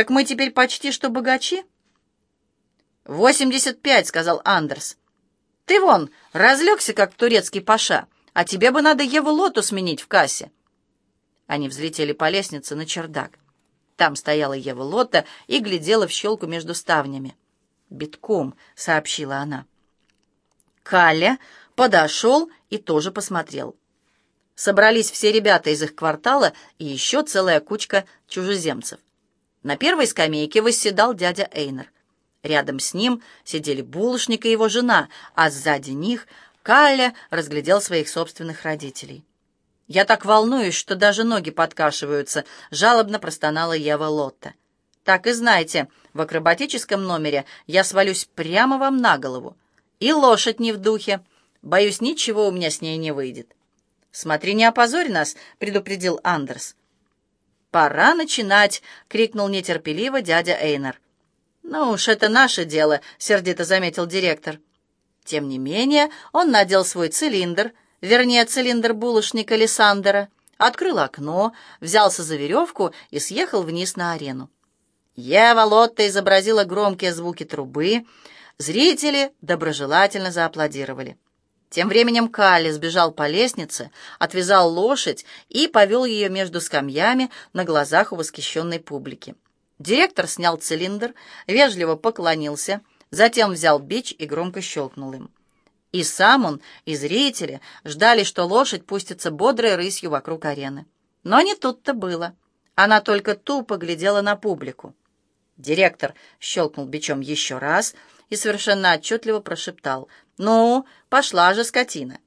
Так мы теперь почти что богачи?» «Восемьдесят пять», — сказал Андерс. «Ты вон, разлегся, как турецкий паша, а тебе бы надо Еву Лоту сменить в кассе». Они взлетели по лестнице на чердак. Там стояла Ева Лотта и глядела в щелку между ставнями. «Битком», — сообщила она. Калля подошел и тоже посмотрел. Собрались все ребята из их квартала и еще целая кучка чужеземцев. На первой скамейке восседал дядя Эйнер. Рядом с ним сидели булочник и его жена, а сзади них Калля разглядел своих собственных родителей. «Я так волнуюсь, что даже ноги подкашиваются», — жалобно простонала Ева Лотта. «Так и знайте, в акробатическом номере я свалюсь прямо вам на голову. И лошадь не в духе. Боюсь, ничего у меня с ней не выйдет». «Смотри, не опозорь нас», — предупредил Андерс. «Пора начинать!» — крикнул нетерпеливо дядя Эйнер. «Ну уж это наше дело», — сердито заметил директор. Тем не менее, он надел свой цилиндр, вернее, цилиндр булочника Лиссандера, открыл окно, взялся за веревку и съехал вниз на арену. Ева Лотта изобразила громкие звуки трубы, зрители доброжелательно зааплодировали. Тем временем Калли сбежал по лестнице, отвязал лошадь и повел ее между скамьями на глазах у восхищенной публики. Директор снял цилиндр, вежливо поклонился, затем взял бич и громко щелкнул им. И сам он, и зрители ждали, что лошадь пустится бодрой рысью вокруг арены. Но не тут-то было. Она только тупо глядела на публику. Директор щелкнул бичом еще раз и совершенно отчетливо прошептал «Ну, пошла же скотина!»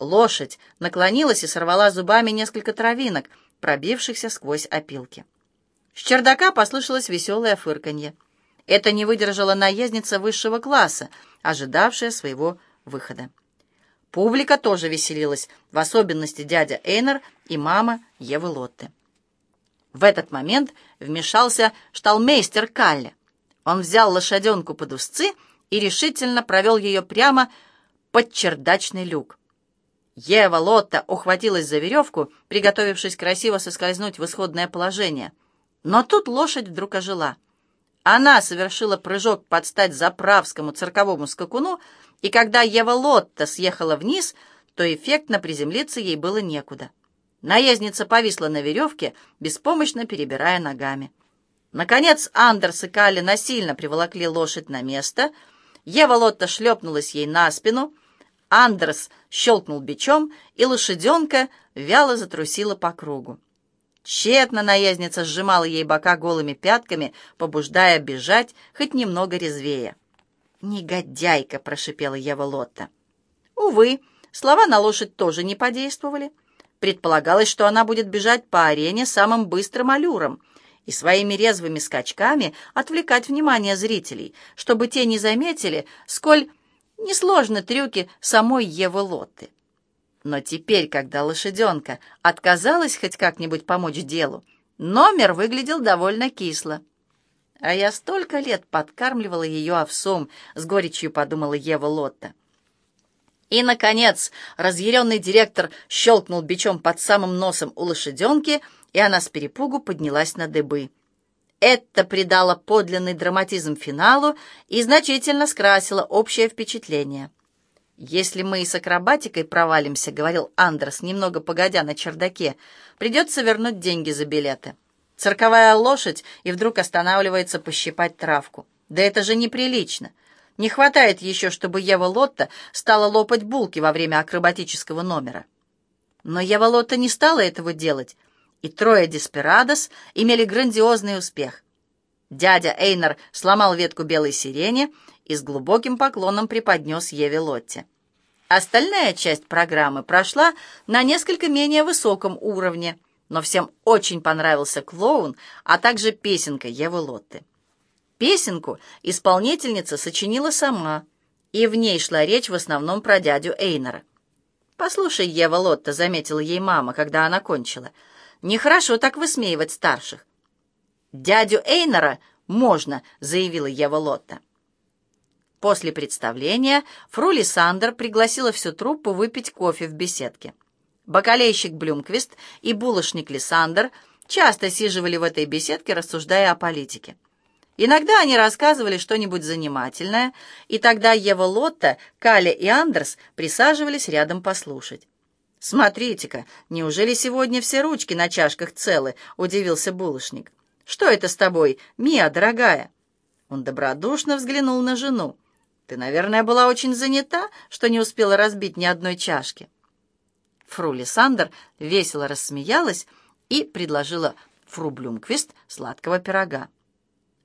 Лошадь наклонилась и сорвала зубами несколько травинок, пробившихся сквозь опилки. С чердака послышалось веселое фырканье. Это не выдержала наездница высшего класса, ожидавшая своего выхода. Публика тоже веселилась, в особенности дядя Эйнер и мама Евы Лотты. В этот момент вмешался шталмейстер Калле. Он взял лошаденку под узцы и решительно провел ее прямо под чердачный люк. Ева Лотта ухватилась за веревку, приготовившись красиво соскользнуть в исходное положение. Но тут лошадь вдруг ожила. Она совершила прыжок под стать заправскому цирковому скакуну, и когда Ева Лотта съехала вниз, то эффектно приземлиться ей было некуда. Наездница повисла на веревке, беспомощно перебирая ногами. Наконец Андерс и Калли насильно приволокли лошадь на место. Ева Лотта шлепнулась ей на спину. Андерс щелкнул бичом, и лошаденка вяло затрусила по кругу. Тщетно наездница сжимала ей бока голыми пятками, побуждая бежать хоть немного резвее. «Негодяйка!» — прошипела Ева Лотта. Увы, слова на лошадь тоже не подействовали. Предполагалось, что она будет бежать по арене самым быстрым аллюром и своими резвыми скачками отвлекать внимание зрителей, чтобы те не заметили, сколь несложны трюки самой Евы Лотты. Но теперь, когда лошаденка отказалась хоть как-нибудь помочь делу, номер выглядел довольно кисло. А я столько лет подкармливала ее овсом, с горечью подумала Ева Лотта. И, наконец, разъяренный директор щелкнул бичом под самым носом у лошаденки, и она с перепугу поднялась на дыбы. Это придало подлинный драматизм финалу и значительно скрасило общее впечатление. «Если мы и с акробатикой провалимся», — говорил Андрес, немного погодя на чердаке, — «придется вернуть деньги за билеты. Цирковая лошадь и вдруг останавливается пощипать травку. Да это же неприлично. Не хватает еще, чтобы Ева Лотта стала лопать булки во время акробатического номера». Но Ева Лотта не стала этого делать, и трое Деспирадос имели грандиозный успех. Дядя Эйнер сломал ветку белой сирени и с глубоким поклоном преподнес Еве Лотте. Остальная часть программы прошла на несколько менее высоком уровне, но всем очень понравился клоун, а также песенка Евы Лотты. Песенку исполнительница сочинила сама, и в ней шла речь в основном про дядю Эйнера. «Послушай, Ева Лотта», — заметила ей мама, когда она кончила, — «нехорошо так высмеивать старших. «Дядю Эйнера можно», — заявила Ева Лотта. После представления фру Лиссандр пригласила всю труппу выпить кофе в беседке. Бакалейщик Блюмквист и булочник Лиссандр часто сиживали в этой беседке, рассуждая о политике. Иногда они рассказывали что-нибудь занимательное, и тогда Ева Лотта, Каля и Андерс присаживались рядом послушать. «Смотрите-ка, неужели сегодня все ручки на чашках целы?» — удивился булочник. «Что это с тобой, Мия, дорогая?» Он добродушно взглянул на жену. «Ты, наверное, была очень занята, что не успела разбить ни одной чашки». Фру Лиссандр весело рассмеялась и предложила Фру Блюмквист сладкого пирога.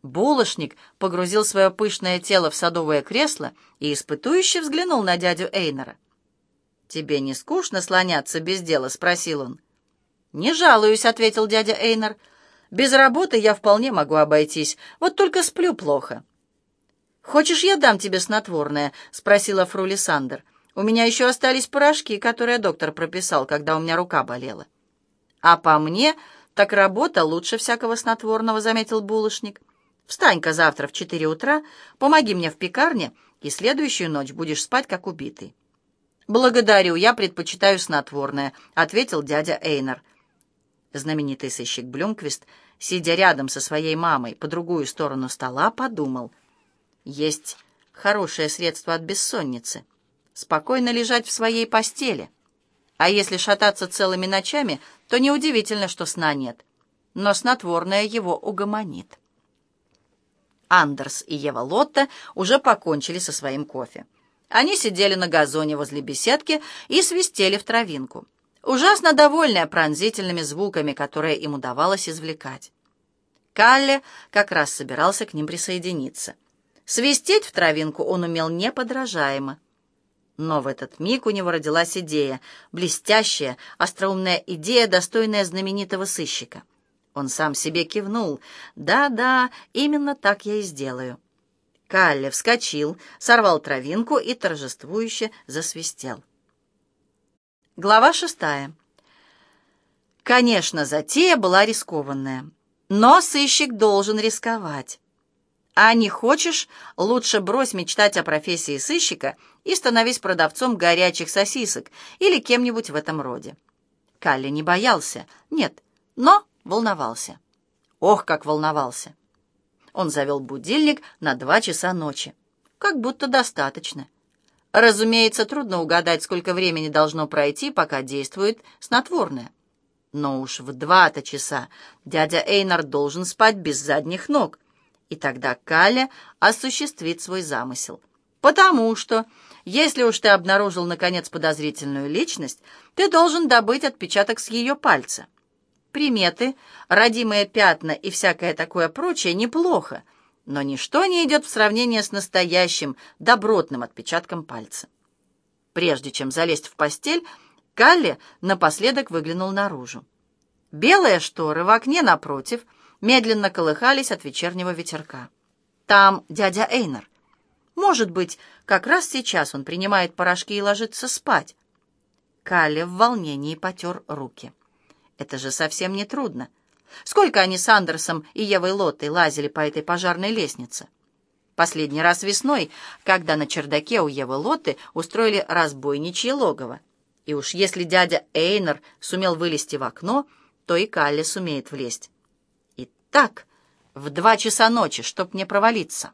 Булошник погрузил свое пышное тело в садовое кресло и испытующе взглянул на дядю Эйнера. «Тебе не скучно слоняться без дела?» — спросил он. «Не жалуюсь», — ответил дядя Эйнер. «Без работы я вполне могу обойтись, вот только сплю плохо». «Хочешь, я дам тебе снотворное?» — спросила фру Лиссандр. «У меня еще остались порошки, которые доктор прописал, когда у меня рука болела». «А по мне, так работа лучше всякого снотворного», — заметил булочник. Встань-ка завтра в четыре утра, помоги мне в пекарне, и следующую ночь будешь спать, как убитый». «Благодарю, я предпочитаю снотворное», — ответил дядя Эйнер. Знаменитый сыщик Блюмквист, сидя рядом со своей мамой по другую сторону стола, подумал. «Есть хорошее средство от бессонницы. Спокойно лежать в своей постели. А если шататься целыми ночами, то неудивительно, что сна нет. Но снотворное его угомонит». Андерс и Ева Лотта уже покончили со своим кофе. Они сидели на газоне возле беседки и свистели в травинку, ужасно довольные пронзительными звуками, которые им удавалось извлекать. Калле как раз собирался к ним присоединиться. Свистеть в травинку он умел неподражаемо. Но в этот миг у него родилась идея, блестящая, остроумная идея, достойная знаменитого сыщика — он сам себе кивнул. «Да-да, именно так я и сделаю». Калле вскочил, сорвал травинку и торжествующе засвистел. Глава шестая. Конечно, затея была рискованная, но сыщик должен рисковать. А не хочешь, лучше брось мечтать о профессии сыщика и становись продавцом горячих сосисок или кем-нибудь в этом роде. Калли не боялся, нет, но волновался. Ох, как волновался! Он завел будильник на два часа ночи. Как будто достаточно. Разумеется, трудно угадать, сколько времени должно пройти, пока действует снотворное. Но уж в два-то часа дядя Эйнар должен спать без задних ног. И тогда Каля осуществит свой замысел. Потому что, если уж ты обнаружил, наконец, подозрительную личность, ты должен добыть отпечаток с ее пальца. Приметы, родимые пятна и всякое такое прочее неплохо, но ничто не идет в сравнение с настоящим добротным отпечатком пальца. Прежде чем залезть в постель, Калли напоследок выглянул наружу. Белые шторы в окне напротив медленно колыхались от вечернего ветерка. Там дядя Эйнер. Может быть, как раз сейчас он принимает порошки и ложится спать. Калли в волнении потер руки. Это же совсем не трудно. Сколько они с Андерсом и Евой Лоттой лазили по этой пожарной лестнице? Последний раз весной, когда на чердаке у Евы Лотты устроили разбойничье логово. И уж если дядя Эйнер сумел вылезти в окно, то и Калли сумеет влезть. И так, в два часа ночи, чтоб не провалиться.